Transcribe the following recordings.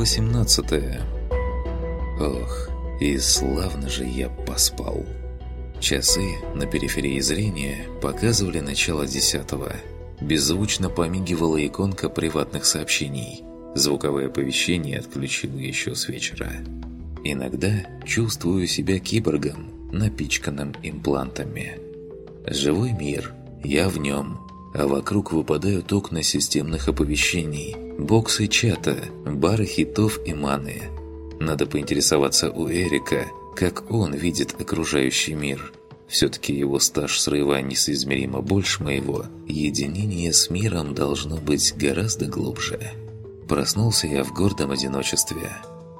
Глава 18 Ох, и славно же я поспал. Часы на периферии зрения показывали начало десятого. Беззвучно помигивала иконка приватных сообщений. Звуковое оповещение отключил еще с вечера. Иногда чувствую себя киборгом, напичканным имплантами. Живой мир, я в нем, а вокруг выпадают окна системных оповещений, боксы чата, бары хитов и маны. Надо поинтересоваться у Эрика, как он видит окружающий мир. Все-таки его стаж срыва несоизмеримо больше моего, единение с миром должно быть гораздо глубже. Проснулся я в гордом одиночестве.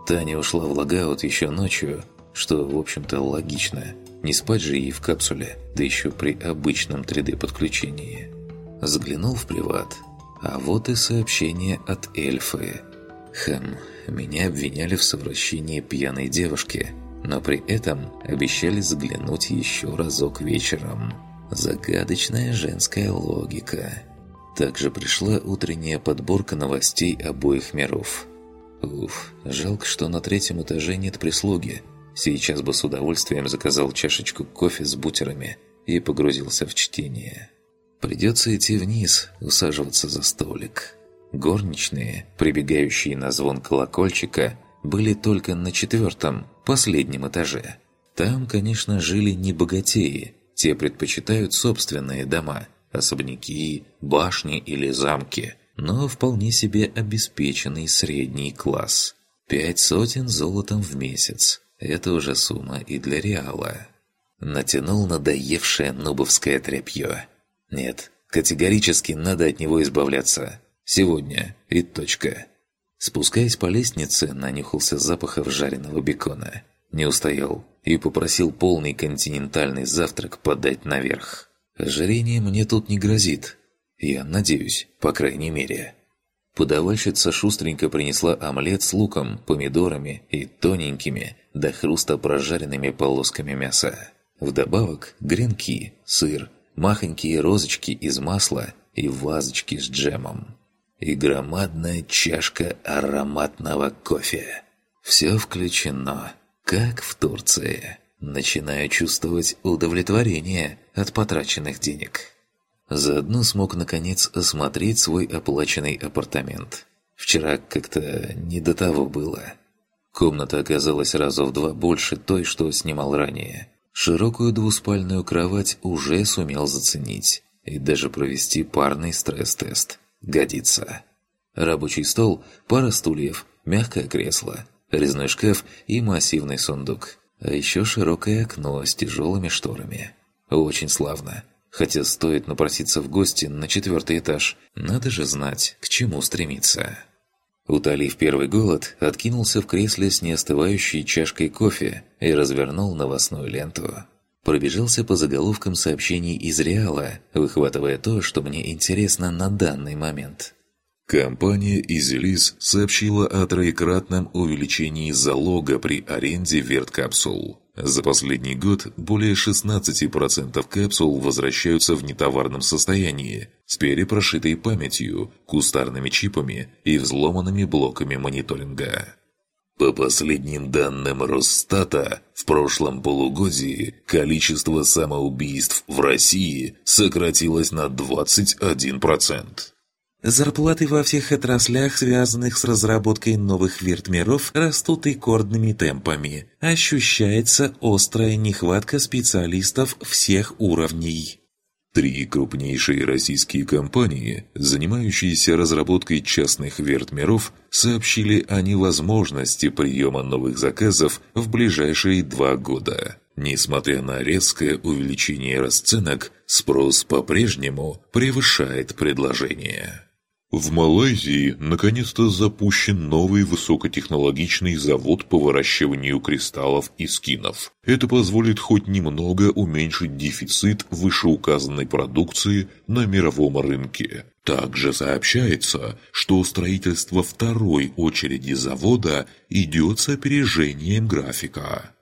Таня ушла в логаут еще ночью, что, в общем-то, логично. Не спать же ей в капсуле, да еще при обычном 3D-подключении. Заглянул в приват. А вот и сообщение от эльфы. Хм, меня обвиняли в совращении пьяной девушки, но при этом обещали заглянуть еще разок вечером. Загадочная женская логика. Также пришла утренняя подборка новостей обоих миров. Уф, жалко, что на третьем этаже нет прислуги. Сейчас бы с удовольствием заказал чашечку кофе с бутерами и погрузился в чтение. Придется идти вниз, усаживаться за столик. Горничные, прибегающие на звон колокольчика, были только на четвертом, последнем этаже. Там, конечно, жили не богатеи, те предпочитают собственные дома, особняки, башни или замки, но вполне себе обеспеченный средний класс. Пять сотен золотом в месяц – это уже сумма и для Реала. Натянул надоевшее нубовское тряпье – нет, категорически надо от него избавляться. Сегодня и точка. Спускаясь по лестнице, нанюхался запахов жареного бекона. Не устоял и попросил полный континентальный завтрак подать наверх. Ожирение мне тут не грозит. Я надеюсь, по крайней мере. Подавальщица шустренько принесла омлет с луком, помидорами и тоненькими, до хруста прожаренными полосками мяса. Вдобавок гренки, сыр, махонькие розочки из масла и вазочки с джемом. И громадная чашка ароматного кофе. Все включено, как в Турции. Начинаю чувствовать удовлетворение от потраченных денег. Заодно смог наконец осмотреть свой оплаченный апартамент. Вчера как-то не до того было. Комната оказалась раза в два больше той, что снимал ранее. Широкую двуспальную кровать уже сумел заценить и даже провести парный стресс-тест. Годится. Рабочий стол, пара стульев, мягкое кресло, резной шкаф и массивный сундук. А еще широкое окно с тяжелыми шторами. Очень славно. Хотя стоит напроситься в гости на четвертый этаж, надо же знать, к чему стремиться. Утолив первый голод, откинулся в кресле с неостывающей чашкой кофе и развернул новостную ленту. Пробежался по заголовкам сообщений из Реала, выхватывая то, что мне интересно на данный момент. Компания «Изелис» сообщила о троекратном увеличении залога при аренде верткапсул. За последний год более 16% капсул возвращаются в нетоварном состоянии, с перепрошитой памятью, кустарными чипами и взломанными блоками мониторинга. По последним данным Росстата, в прошлом полугодии количество самоубийств в России сократилось на 21%. Зарплаты во всех отраслях, связанных с разработкой новых вертмиров, растут рекордными темпами. Ощущается острая нехватка специалистов всех уровней. Три крупнейшие российские компании, занимающиеся разработкой частных вертмиров, сообщили о невозможности приема новых заказов в ближайшие два года. Несмотря на резкое увеличение расценок, спрос по-прежнему превышает предложение. В Малайзии наконец-то запущен новый высокотехнологичный завод по выращиванию кристаллов и скинов. Это позволит хоть немного уменьшить дефицит вышеуказанной продукции на мировом рынке. Также сообщается, что строительство второй очереди завода идет с опережением графика.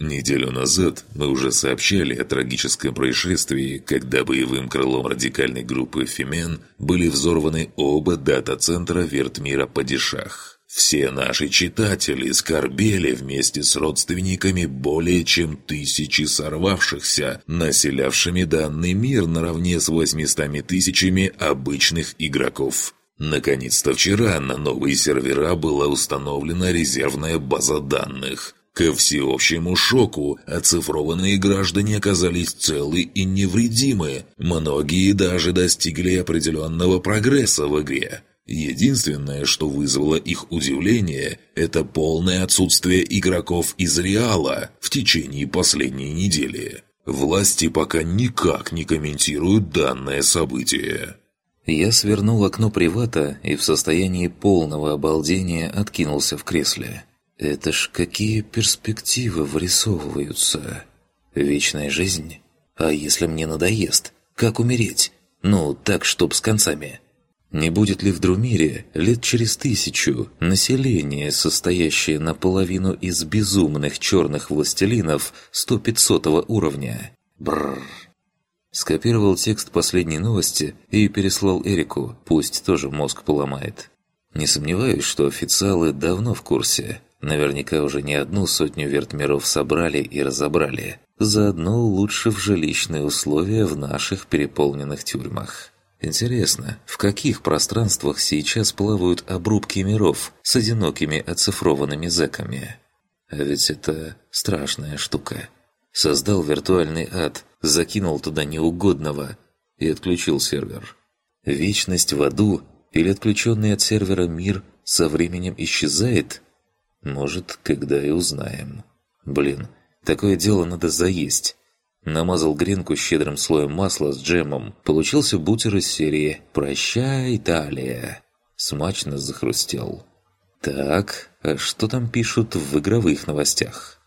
Неделю назад мы уже сообщали о трагическом происшествии, когда боевым крылом радикальной группы «Фемен» были взорваны оба дата-центра Вертмира Падишах. Все наши читатели скорбели вместе с родственниками более чем тысячи сорвавшихся, населявшими данный мир наравне с 800 тысячами обычных игроков. Наконец-то вчера на новые сервера была установлена резервная база данных. Ко всеобщему шоку оцифрованные граждане оказались целы и невредимы. Многие даже достигли определенного прогресса в игре. Единственное, что вызвало их удивление, это полное отсутствие игроков из Реала в течение последней недели. Власти пока никак не комментируют данное событие. Я свернул окно привата и в состоянии полного обалдения откинулся в кресле. Это ж какие перспективы вырисовываются. Вечная жизнь? А если мне надоест? Как умереть? Ну, так, чтоб с концами. Не будет ли в Друмире лет через тысячу население, состоящее наполовину из безумных черных властелинов 100-500 уровня? Бррр. Скопировал текст последней новости и переслал Эрику, пусть тоже мозг поломает. Не сомневаюсь, что официалы давно в курсе. Наверняка уже не одну сотню вертмиров собрали и разобрали. Заодно улучшив жилищные условия в наших переполненных тюрьмах. Интересно, в каких пространствах сейчас плавают обрубки миров с одинокими оцифрованными зэками? А ведь это страшная штука. Создал виртуальный ад, закинул туда неугодного и отключил сервер. Вечность в аду или отключенный от сервера мир со временем исчезает? Может, когда и узнаем. Блин, такое дело надо заесть. Намазал гренку щедрым слоем масла с джемом. Получился бутер из серии «Прощай, Италия». Смачно захрустел. Так, а что там пишут в игровых новостях?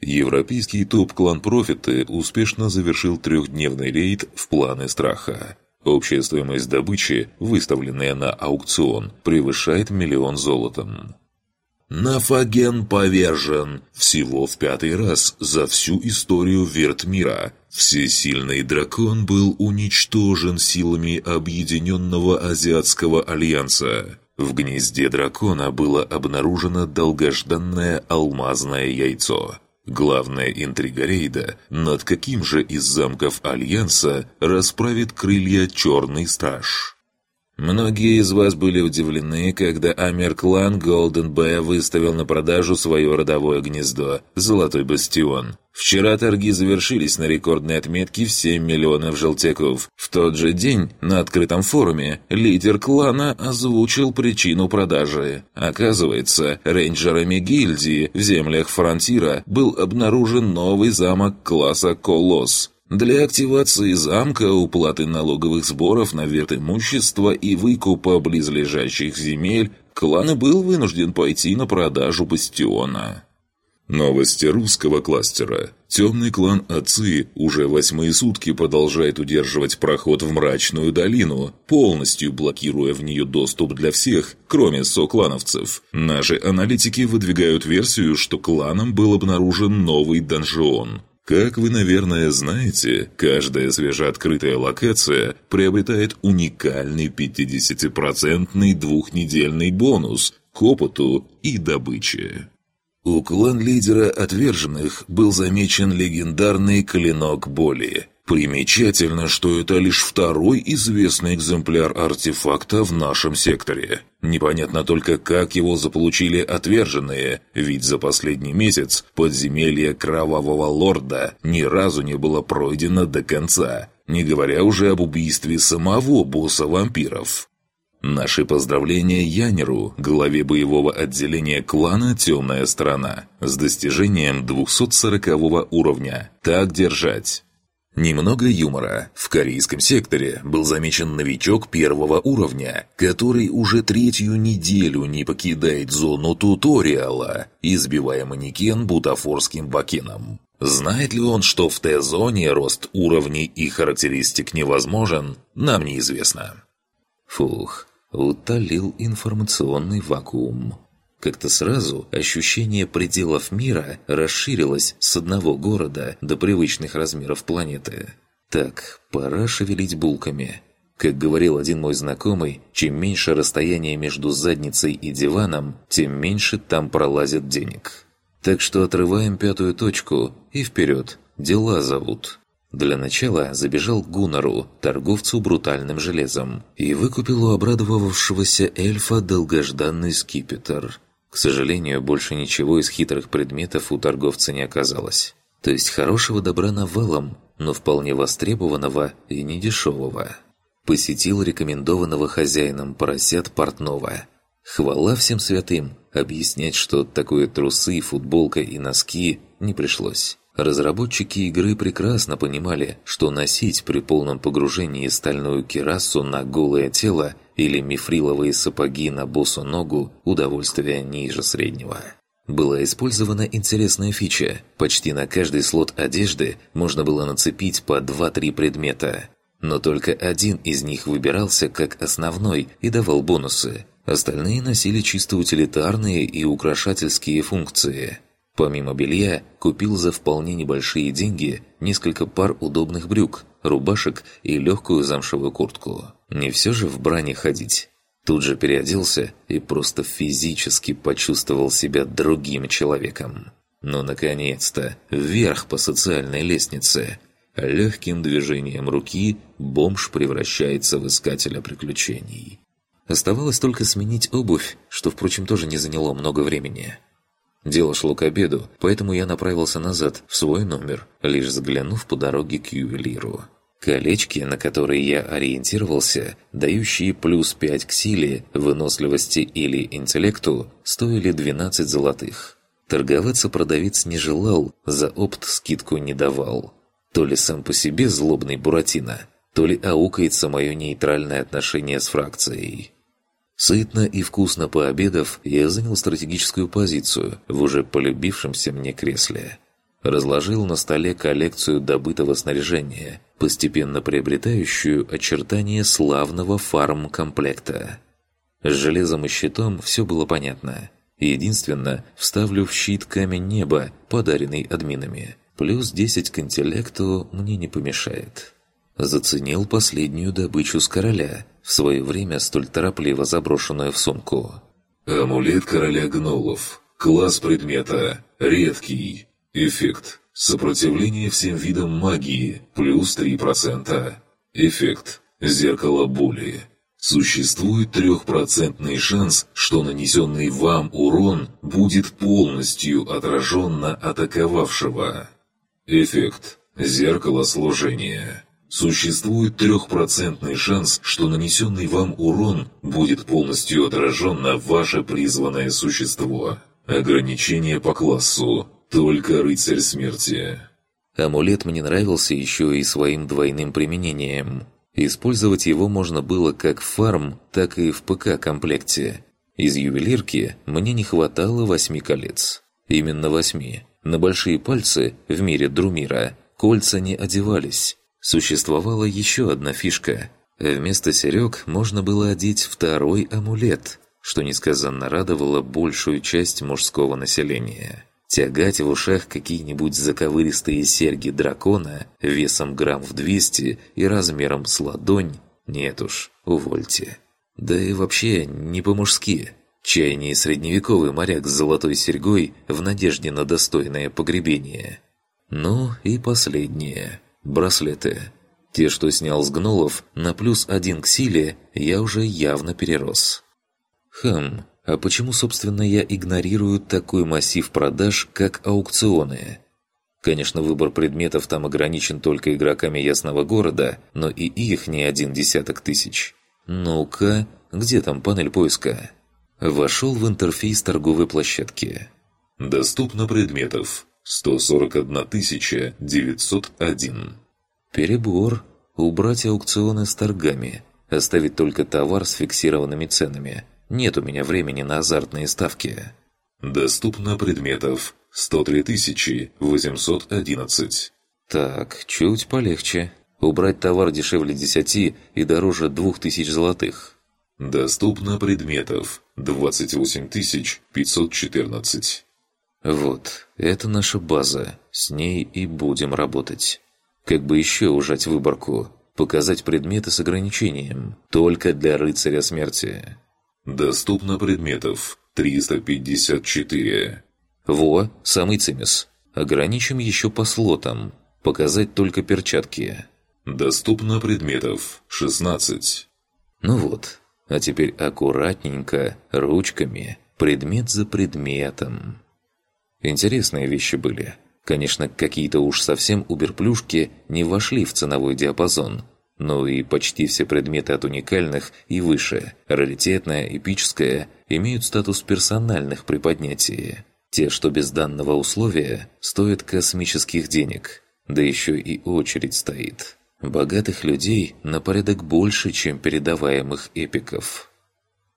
Европейский топ-клан Профиты успешно завершил трехдневный рейд в планы страха. Общая стоимость добычи, выставленная на аукцион, превышает миллион золотом. Нафаген повержен всего в пятый раз за всю историю Вертмира. Всесильный дракон был уничтожен силами Объединенного Азиатского Альянса. В гнезде дракона было обнаружено долгожданное алмазное яйцо. Главная интрига рейда, над каким же из замков Альянса расправит крылья Черный Страж. Многие из вас были удивлены, когда Амер-клан Golden B выставил на продажу свое родовое гнездо – Золотой Бастион. Вчера торги завершились на рекордной отметке в 7 миллионов желтяков. В тот же день на открытом форуме лидер клана озвучил причину продажи. Оказывается, рейнджерами гильдии в землях Фронтира был обнаружен новый замок класса «Колосс», для активации замка, уплаты налоговых сборов на вет имущества и выкупа близлежащих земель клан был вынужден пойти на продажу бастиона. Новости русского кластера. Темный клан Отцы уже восьмые сутки продолжает удерживать проход в мрачную долину, полностью блокируя в нее доступ для всех, кроме соклановцев. Наши аналитики выдвигают версию, что кланом был обнаружен новый донжион. Как вы, наверное, знаете, каждая свежеоткрытая локация приобретает уникальный 50% двухнедельный бонус к опыту и добыче. У клан-лидера отверженных был замечен легендарный клинок боли – Примечательно, что это лишь второй известный экземпляр артефакта в нашем секторе. Непонятно только, как его заполучили отверженные, ведь за последний месяц подземелье Кровавого Лорда ни разу не было пройдено до конца, не говоря уже об убийстве самого босса вампиров. Наши поздравления Янеру, главе боевого отделения клана «Темная сторона», с достижением 240 уровня. Так держать. Немного юмора. В корейском секторе был замечен новичок первого уровня, который уже третью неделю не покидает зону туториала, избивая манекен бутафорским бакеном. Знает ли он, что в Т-зоне рост уровней и характеристик невозможен, нам неизвестно. Фух, утолил информационный вакуум. Как-то сразу ощущение пределов мира расширилось с одного города до привычных размеров планеты. Так, пора шевелить булками. Как говорил один мой знакомый, чем меньше расстояние между задницей и диваном, тем меньше там пролазит денег. Так что отрываем пятую точку и вперед, дела зовут. Для начала забежал к Гунару, торговцу брутальным железом, и выкупил у обрадовавшегося эльфа долгожданный скипетр. К сожалению, больше ничего из хитрых предметов у торговца не оказалось. То есть хорошего добра навалом, но вполне востребованного и недешевого. Посетил рекомендованного хозяином поросят портного. Хвала всем святым, объяснять, что такое трусы, футболка и носки, не пришлось. Разработчики игры прекрасно понимали, что носить при полном погружении стальную кирасу на голое тело или мифриловые сапоги на босу ногу – удовольствие ниже среднего. Была использована интересная фича. Почти на каждый слот одежды можно было нацепить по 2-3 предмета. Но только один из них выбирался как основной и давал бонусы. Остальные носили чисто утилитарные и украшательские функции – Помимо белья, купил за вполне небольшие деньги несколько пар удобных брюк, рубашек и легкую замшевую куртку. Не все же в бране ходить. Тут же переоделся и просто физически почувствовал себя другим человеком. Но, наконец-то, вверх по социальной лестнице. Легким движением руки бомж превращается в искателя приключений. Оставалось только сменить обувь, что, впрочем, тоже не заняло много времени. Дело шло к обеду, поэтому я направился назад, в свой номер, лишь заглянув по дороге к ювелиру. Колечки, на которые я ориентировался, дающие плюс 5 к силе, выносливости или интеллекту, стоили 12 золотых. Торговаться продавец не желал, за опт скидку не давал. То ли сам по себе злобный Буратино, то ли аукается мое нейтральное отношение с фракцией. Сытно и вкусно пообедав, я занял стратегическую позицию в уже полюбившемся мне кресле. Разложил на столе коллекцию добытого снаряжения, постепенно приобретающую очертания славного фарм-комплекта. С железом и щитом все было понятно. Единственно, вставлю в щит камень неба, подаренный админами. Плюс 10 к интеллекту мне не помешает. Заценил последнюю добычу с короля – в свое время столь торопливо заброшенную в сумку. Амулет короля гнолов. Класс предмета. Редкий. Эффект. Сопротивление всем видам магии. Плюс 3%. Эффект. Зеркало боли. Существует трехпроцентный шанс, что нанесенный вам урон будет полностью отражен на атаковавшего. Эффект. Зеркало сложения. Существует трехпроцентный шанс, что нанесенный вам урон будет полностью отражен на ваше призванное существо. Ограничение по классу. Только рыцарь смерти. Амулет мне нравился еще и своим двойным применением. Использовать его можно было как в фарм, так и в ПК-комплекте. Из ювелирки мне не хватало восьми колец. Именно восьми. На большие пальцы, в мире Друмира, кольца не одевались. Существовала еще одна фишка. Вместо серег можно было одеть второй амулет, что несказанно радовало большую часть мужского населения. Тягать в ушах какие-нибудь заковыристые серьги дракона весом грамм в 200 и размером с ладонь – нет уж, увольте. Да и вообще не по-мужски. Чайный средневековый моряк с золотой серьгой в надежде на достойное погребение. Ну и последнее – Браслеты. Те, что снял с гнолов, на плюс один к силе, я уже явно перерос. Хм, а почему, собственно, я игнорирую такой массив продаж, как аукционы? Конечно, выбор предметов там ограничен только игроками Ясного Города, но и их не один десяток тысяч. Ну-ка, где там панель поиска? Вошел в интерфейс торговой площадки. Доступно предметов. 141 901. Перебор. Убрать аукционы с торгами. Оставить только товар с фиксированными ценами. Нет у меня времени на азартные ставки. Доступно предметов. 103 811. Так, чуть полегче. Убрать товар дешевле 10 и дороже 2000 золотых. Доступно предметов. 28 514. Вот, это наша база, с ней и будем работать. Как бы еще ужать выборку? Показать предметы с ограничением. Только для рыцаря смерти. Доступно предметов 354. Во, самый цимис. Ограничим еще по слотам. Показать только перчатки. Доступно предметов 16. Ну вот. А теперь аккуратненько, ручками, предмет за предметом. Интересные вещи были. Конечно, какие-то уж совсем уберплюшки не вошли в ценовой диапазон. Но и почти все предметы от уникальных и выше, раритетное, эпическое, имеют статус персональных при поднятии. Те, что без данного условия, стоят космических денег. Да еще и очередь стоит. Богатых людей на порядок больше, чем передаваемых эпиков.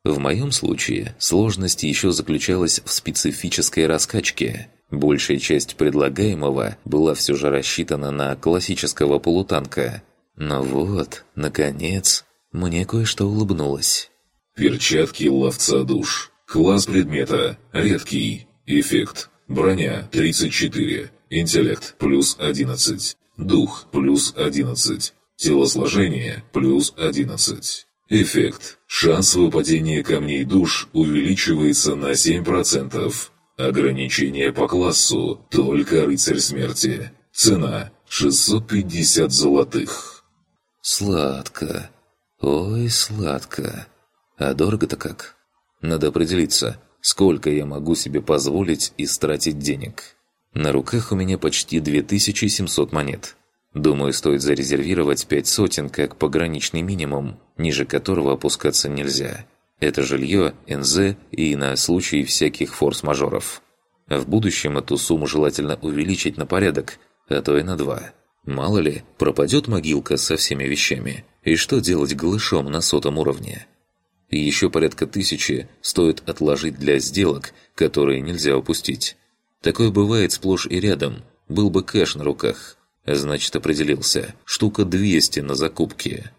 В моем случае сложность еще заключалась в специфической раскачке. Большая часть предлагаемого была все же рассчитана на классического полутанка. Но вот, наконец, мне кое-что улыбнулось. Перчатки ловца душ. Класс предмета. Редкий. Эффект. Броня 34. Интеллект плюс 11. Дух плюс 11. Телосложение плюс 11. Эффект. Шанс выпадения камней душ увеличивается на 7%. Ограничение по классу только рыцарь смерти. Цена 650 золотых. Сладко. Ой, сладко. А дорого-то как? Надо определиться, сколько я могу себе позволить истратить денег. На руках у меня почти 2700 монет. Думаю, стоит зарезервировать пять сотен как пограничный минимум, ниже которого опускаться нельзя. Это жилье, НЗ и на случай всяких форс-мажоров. В будущем эту сумму желательно увеличить на порядок, а то и на два. Мало ли, пропадет могилка со всеми вещами, и что делать голышом на сотом уровне? Еще порядка тысячи стоит отложить для сделок, которые нельзя упустить. Такое бывает сплошь и рядом, был бы кэш на руках – Значит, определился. Штука 200 на закупке.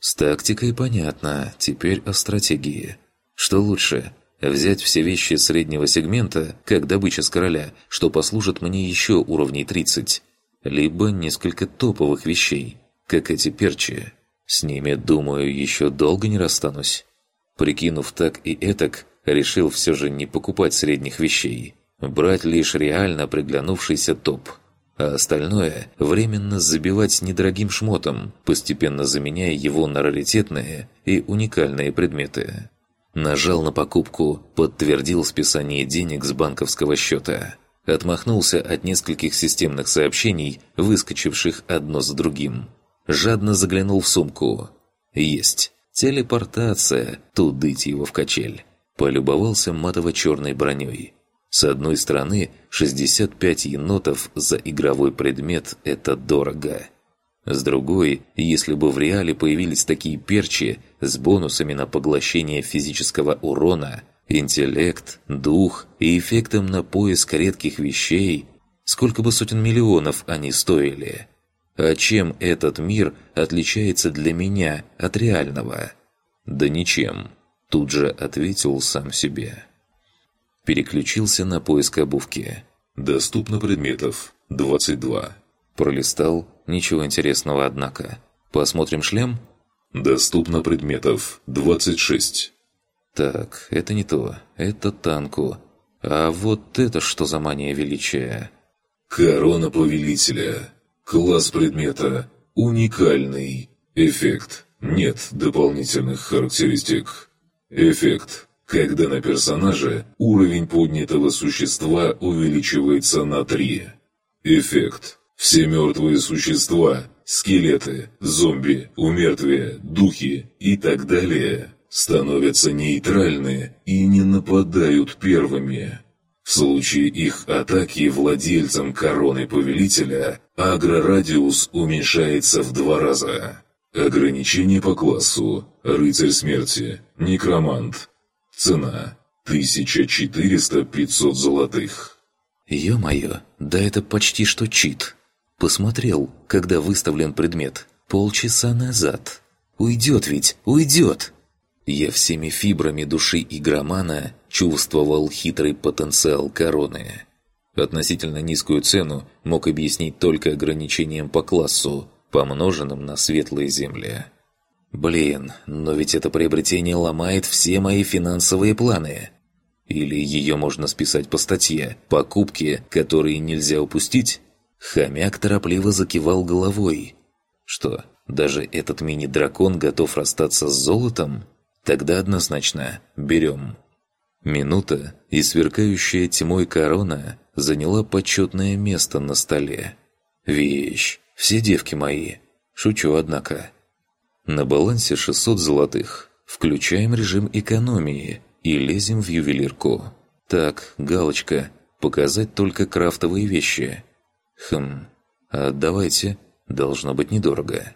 С тактикой понятно, теперь о стратегии. Что лучше? Взять все вещи среднего сегмента, как добыча с короля, что послужит мне еще уровней 30. Либо несколько топовых вещей, как эти перчи. С ними, думаю, еще долго не расстанусь. Прикинув так и этак, решил все же не покупать средних вещей. Брать лишь реально приглянувшийся топ – а остальное временно забивать недорогим шмотом, постепенно заменяя его на раритетные и уникальные предметы. Нажал на покупку, подтвердил списание денег с банковского счета. Отмахнулся от нескольких системных сообщений, выскочивших одно за другим. Жадно заглянул в сумку. Есть. Телепортация, тудыть его в качель. Полюбовался матово-черной броней. С одной стороны, 65 енотов за игровой предмет – это дорого. С другой, если бы в реале появились такие перчи с бонусами на поглощение физического урона, интеллект, дух и эффектом на поиск редких вещей, сколько бы сотен миллионов они стоили. А чем этот мир отличается для меня от реального? Да ничем. Тут же ответил сам себе. Переключился на поиск обувки. «Доступно предметов. 22». Пролистал. Ничего интересного, однако. «Посмотрим шлем?» «Доступно предметов. 26». Так, это не то. Это танку. А вот это что за мания величия? Корона Повелителя. Класс предмета. Уникальный. Эффект. Нет дополнительных характеристик. Эффект когда на персонаже уровень поднятого существа увеличивается на 3. Эффект. Все мертвые существа, скелеты, зомби, умертвия, духи и так далее становятся нейтральны и не нападают первыми. В случае их атаки владельцам короны Повелителя агрорадиус уменьшается в два раза. Ограничение по классу «Рыцарь смерти», «Некромант», Цена 1400-500 золотых. Ё-моё, да это почти что чит. Посмотрел, когда выставлен предмет. Полчаса назад. Уйдет ведь, уйдет! Я всеми фибрами души игромана чувствовал хитрый потенциал короны. Относительно низкую цену мог объяснить только ограничением по классу, помноженным на светлые земли. Блин, но ведь это приобретение ломает все мои финансовые планы. Или ее можно списать по статье «Покупки, которые нельзя упустить»? Хомяк торопливо закивал головой. Что, даже этот мини-дракон готов расстаться с золотом? Тогда однозначно берем. Минута, и сверкающая тьмой корона заняла почетное место на столе. Вещь. Все девки мои. Шучу, однако. На балансе 600 золотых. Включаем режим экономии и лезем в ювелирку. Так, галочка. Показать только крафтовые вещи. Хм. А давайте. Должно быть недорого.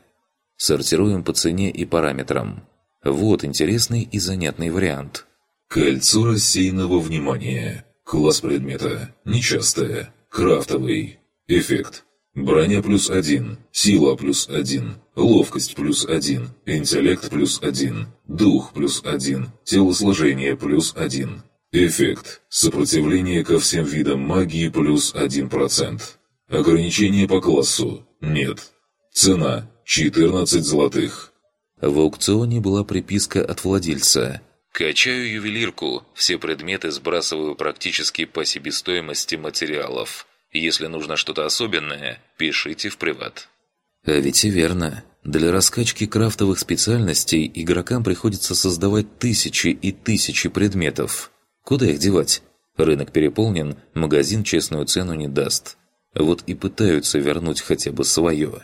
Сортируем по цене и параметрам. Вот интересный и занятный вариант. Кольцо рассеянного внимания. Класс предмета. Нечастое. Крафтовый. Эффект. Броня плюс один, сила плюс один, ловкость плюс один, интеллект плюс один, дух плюс один, телосложение плюс один. Эффект. Сопротивление ко всем видам магии плюс один процент. Ограничение по классу. Нет. Цена. 14 золотых. В аукционе была приписка от владельца. «Качаю ювелирку. Все предметы сбрасываю практически по себестоимости материалов. Если нужно что-то особенное, пишите в приват». А ведь и верно. Для раскачки крафтовых специальностей игрокам приходится создавать тысячи и тысячи предметов. Куда их девать? Рынок переполнен, магазин честную цену не даст. Вот и пытаются вернуть хотя бы свое.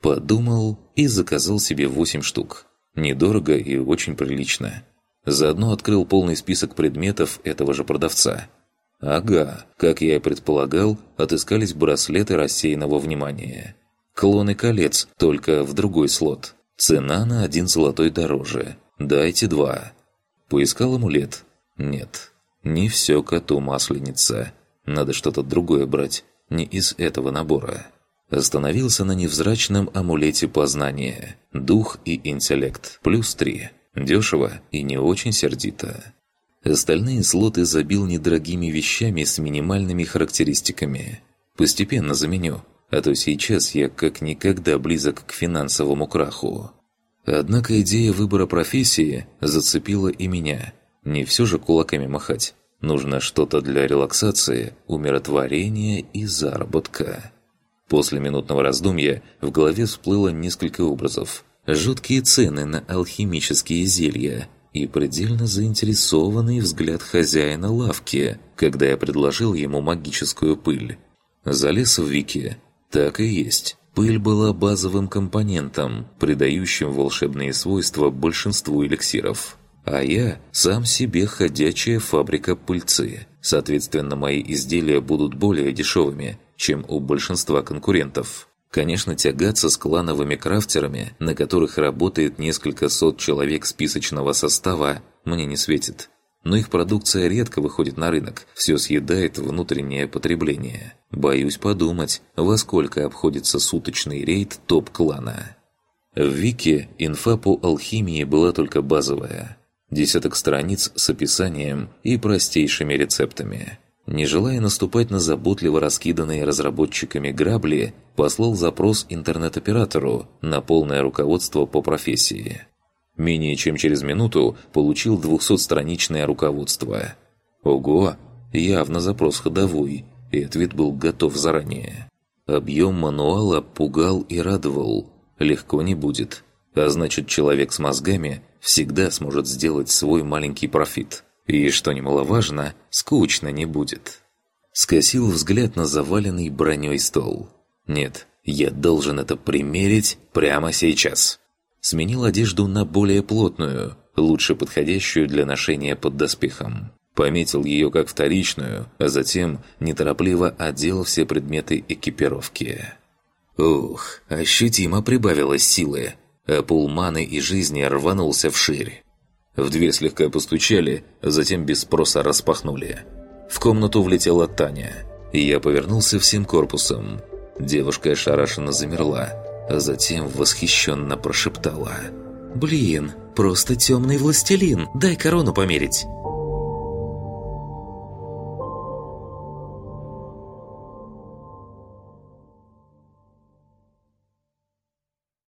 Подумал и заказал себе 8 штук. Недорого и очень прилично. Заодно открыл полный список предметов этого же продавца. Ага, как я и предполагал, отыскались браслеты рассеянного внимания. Клоны колец, только в другой слот. Цена на один золотой дороже. Дайте два. Поискал амулет. Нет, не все коту масленица. Надо что-то другое брать, не из этого набора. Остановился на невзрачном амулете познания. Дух и интеллект. Плюс три. Дешево и не очень сердито. Остальные слоты забил недорогими вещами с минимальными характеристиками. Постепенно заменю, а то сейчас я как никогда близок к финансовому краху. Однако идея выбора профессии зацепила и меня. Не все же кулаками махать. Нужно что-то для релаксации, умиротворения и заработка. После минутного раздумья в голове всплыло несколько образов. Жуткие цены на алхимические зелья – и предельно заинтересованный взгляд хозяина лавки, когда я предложил ему магическую пыль. Залез в Вики. Так и есть. Пыль была базовым компонентом, придающим волшебные свойства большинству эликсиров. А я сам себе ходячая фабрика пыльцы. Соответственно, мои изделия будут более дешевыми, чем у большинства конкурентов. Конечно, тягаться с клановыми крафтерами, на которых работает несколько сот человек списочного состава, мне не светит. Но их продукция редко выходит на рынок, все съедает внутреннее потребление. Боюсь подумать, во сколько обходится суточный рейд топ-клана. В Вики инфа по алхимии была только базовая. Десяток страниц с описанием и простейшими рецептами. Не желая наступать на заботливо раскиданные разработчиками грабли, послал запрос интернет-оператору на полное руководство по профессии. Менее чем через минуту получил 200-страничное руководство. Ого! Явно запрос ходовой, и ответ был готов заранее. Объем мануала пугал и радовал. Легко не будет. А значит, человек с мозгами всегда сможет сделать свой маленький профит. И, что немаловажно, скучно не будет. Скосил взгляд на заваленный броней стол. Нет, я должен это примерить прямо сейчас. Сменил одежду на более плотную, лучше подходящую для ношения под доспехом. Пометил ее как вторичную, а затем неторопливо одел все предметы экипировки. Ух, ощутимо прибавилось силы, а пулманы и жизни рванулся вширь. В дверь слегка постучали, затем без спроса распахнули. В комнату влетела Таня, и я повернулся всем корпусом. Девушка ошарашенно замерла, а затем восхищенно прошептала. «Блин, просто темный властелин, дай корону померить!»